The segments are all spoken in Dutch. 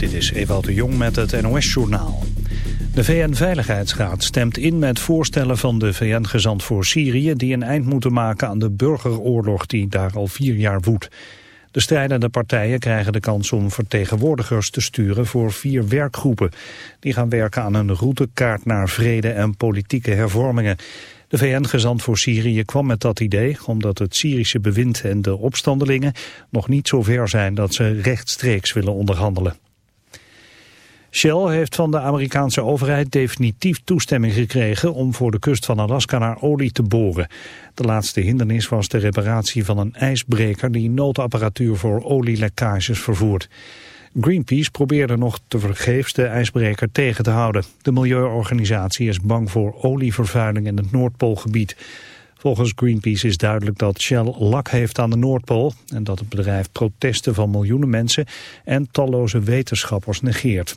Dit is Ewout de Jong met het NOS-journaal. De VN-veiligheidsraad stemt in met voorstellen van de VN-gezant voor Syrië... die een eind moeten maken aan de burgeroorlog die daar al vier jaar woedt. De strijdende partijen krijgen de kans om vertegenwoordigers te sturen voor vier werkgroepen. Die gaan werken aan een routekaart naar vrede en politieke hervormingen. De VN-gezant voor Syrië kwam met dat idee omdat het Syrische bewind en de opstandelingen nog niet zo ver zijn dat ze rechtstreeks willen onderhandelen. Shell heeft van de Amerikaanse overheid definitief toestemming gekregen om voor de kust van Alaska naar olie te boren. De laatste hindernis was de reparatie van een ijsbreker die noodapparatuur voor olielekkages vervoert. Greenpeace probeerde nog te vergeefs de ijsbreker tegen te houden. De milieuorganisatie is bang voor olievervuiling in het Noordpoolgebied. Volgens Greenpeace is duidelijk dat Shell lak heeft aan de Noordpool... en dat het bedrijf protesten van miljoenen mensen en talloze wetenschappers negeert.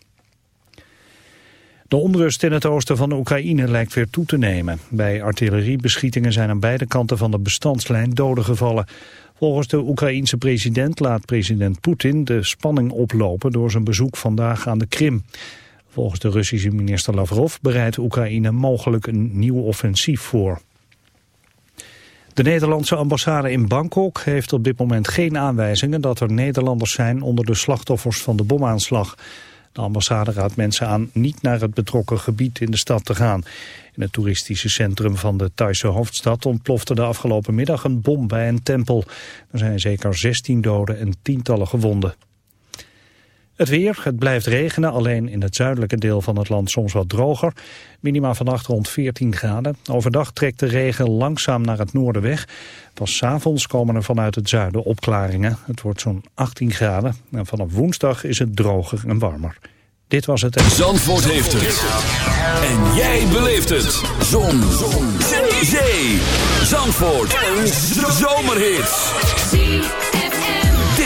De onrust in het oosten van de Oekraïne lijkt weer toe te nemen. Bij artilleriebeschietingen zijn aan beide kanten van de bestandslijn doden gevallen. Volgens de Oekraïense president laat president Poetin de spanning oplopen door zijn bezoek vandaag aan de Krim. Volgens de Russische minister Lavrov bereidt Oekraïne mogelijk een nieuw offensief voor. De Nederlandse ambassade in Bangkok heeft op dit moment geen aanwijzingen dat er Nederlanders zijn onder de slachtoffers van de bomaanslag. De ambassade raadt mensen aan niet naar het betrokken gebied in de stad te gaan. In het toeristische centrum van de Thaise hoofdstad ontplofte de afgelopen middag een bom bij een tempel. Er zijn zeker 16 doden en tientallen gewonden. Het weer, het blijft regenen, alleen in het zuidelijke deel van het land soms wat droger. Minima vannacht rond 14 graden. Overdag trekt de regen langzaam naar het noorden weg. Pas s'avonds komen er vanuit het zuiden opklaringen. Het wordt zo'n 18 graden. En vanaf woensdag is het droger en warmer. Dit was het... Zandvoort heeft het. En jij beleeft het. Zon. Zon. Zee. Zandvoort. Een zomerhit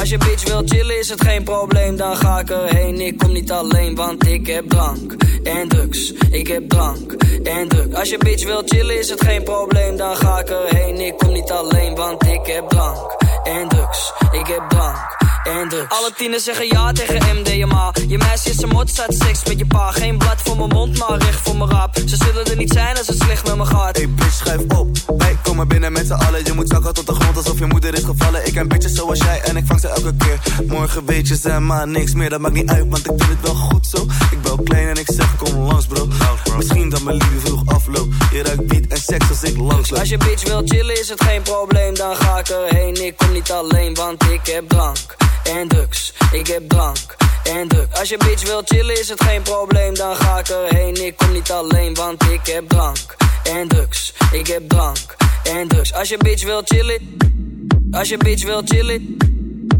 Als je bitch wil chillen is het geen probleem, dan ga ik erheen. Ik kom niet alleen, want ik heb drank en drugs. Ik heb drank en drugs. Als je bitch wil chillen is het geen probleem, dan ga ik erheen. Ik kom niet alleen, want ik heb drank en drugs. Ik heb drank en drugs. Alle tienen zeggen ja tegen MDMA. Je meisje is een mot, staat seks met je pa. Geen blad voor mijn mond, maar recht voor mijn rap. Ze zullen er niet zijn als het slecht met me gaat. Hey bitch, schrijf op. Wij komen binnen met z'n allen. Je moet zakken tot de grond alsof je moeder is gevallen. Ik ken bitches zoals jij en ik vang ze elke keer. Morgen weet je ze maar niks meer. Dat maakt niet uit, want ik vind het wel goed zo. Ik ben klein en ik zeg kom langs bro. Misschien dat mijn liefde vroeg afloopt. Je ruikt beat en seks als ik langs loop. Als je bitch wil chillen is het geen probleem. Dan ga ik erheen. Ik kom niet alleen, want ik heb drank en drugs. Ik heb drank en drugs. Als je bitch wil chillen is het geen probleem, dan ga ik erheen. Ik kom niet alleen, want ik heb drank en drugs. Ik heb drank en drugs. Als je bitch wil chillen, als je bitch wil chillen,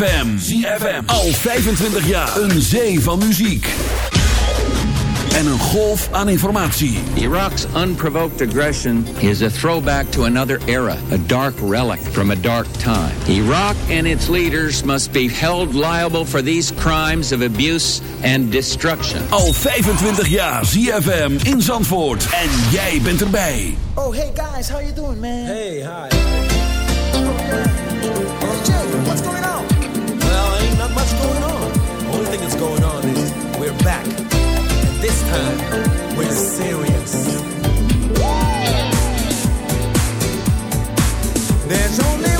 ZFM. ZFM. Al 25 jaar. Een zee van muziek. En een golf aan informatie. Iraq's unprovoked aggression is a throwback to another era. A dark relic from a dark time. Iraq and its leaders must be held liable for these crimes of abuse and destruction. Al 25 jaar ZFM in Zandvoort. En jij bent erbij. Oh, hey guys, how are you doing, man? Hey, hi. Oh, what's going on? Thing that's going on is we're back. And this time, we're serious. There's only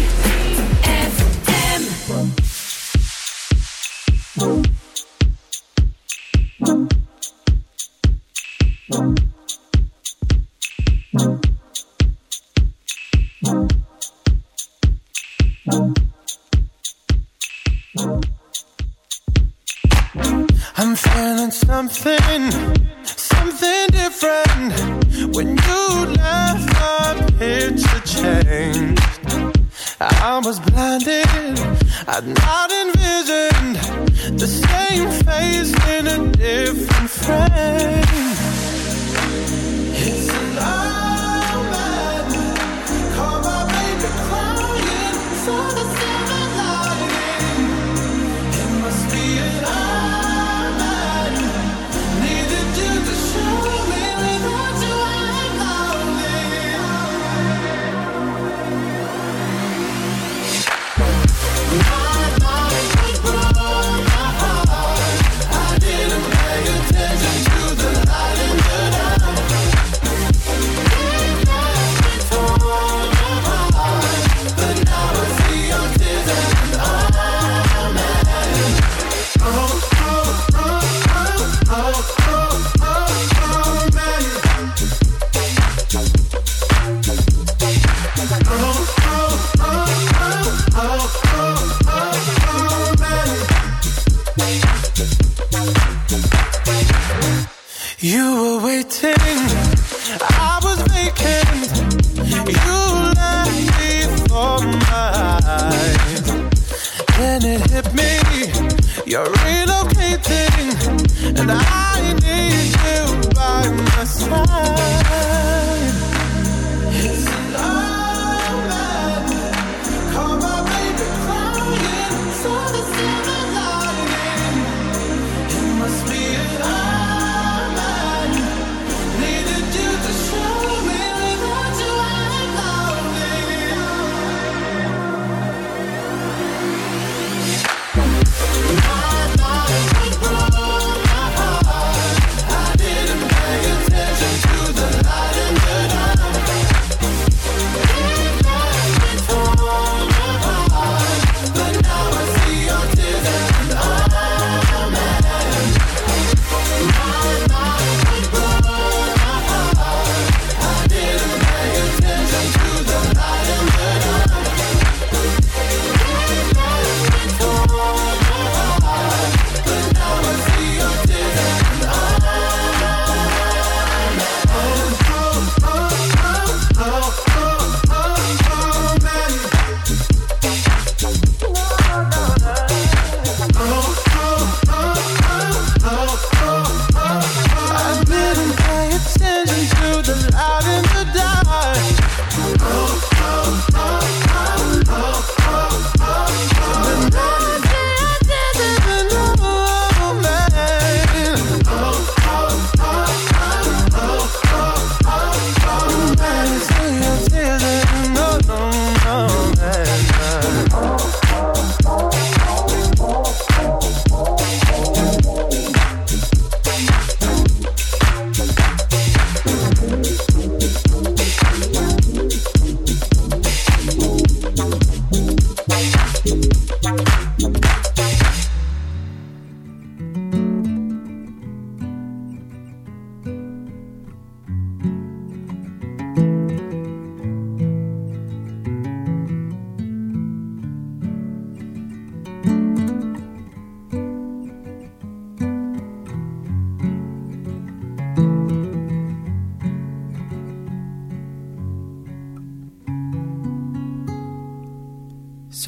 Beat.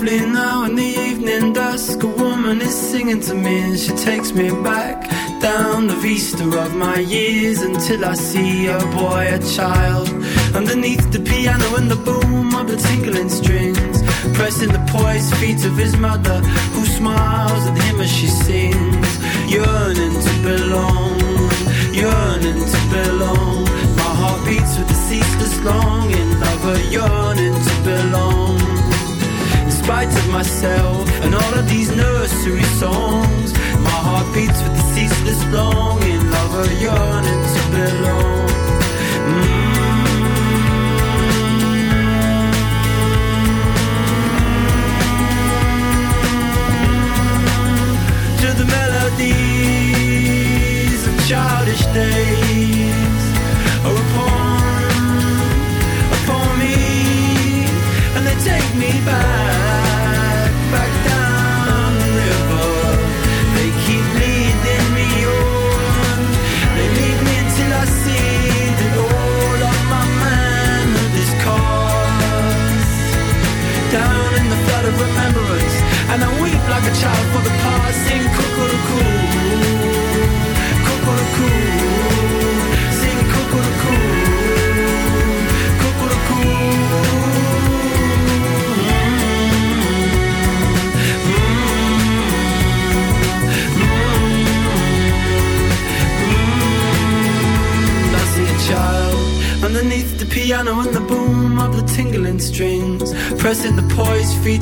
softly now dusk, a woman is singing to me and she takes me back down the vista of my years until I see a boy, a child, underneath the piano and the boom of the tinkling strings, pressing the poised feet of his mother, who smiles at him as she sings, yearning to belong, yearning to belong. mystery song.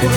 心コ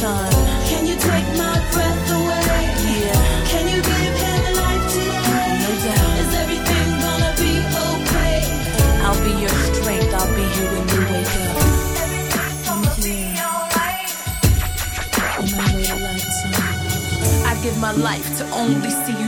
Time. Can you take my breath away? Yeah. Can you give him life today? No doubt. Is everything gonna be okay? I'll be your strength. I'll be here when you wake up. Everything's gonna be alright. I give my life to only see you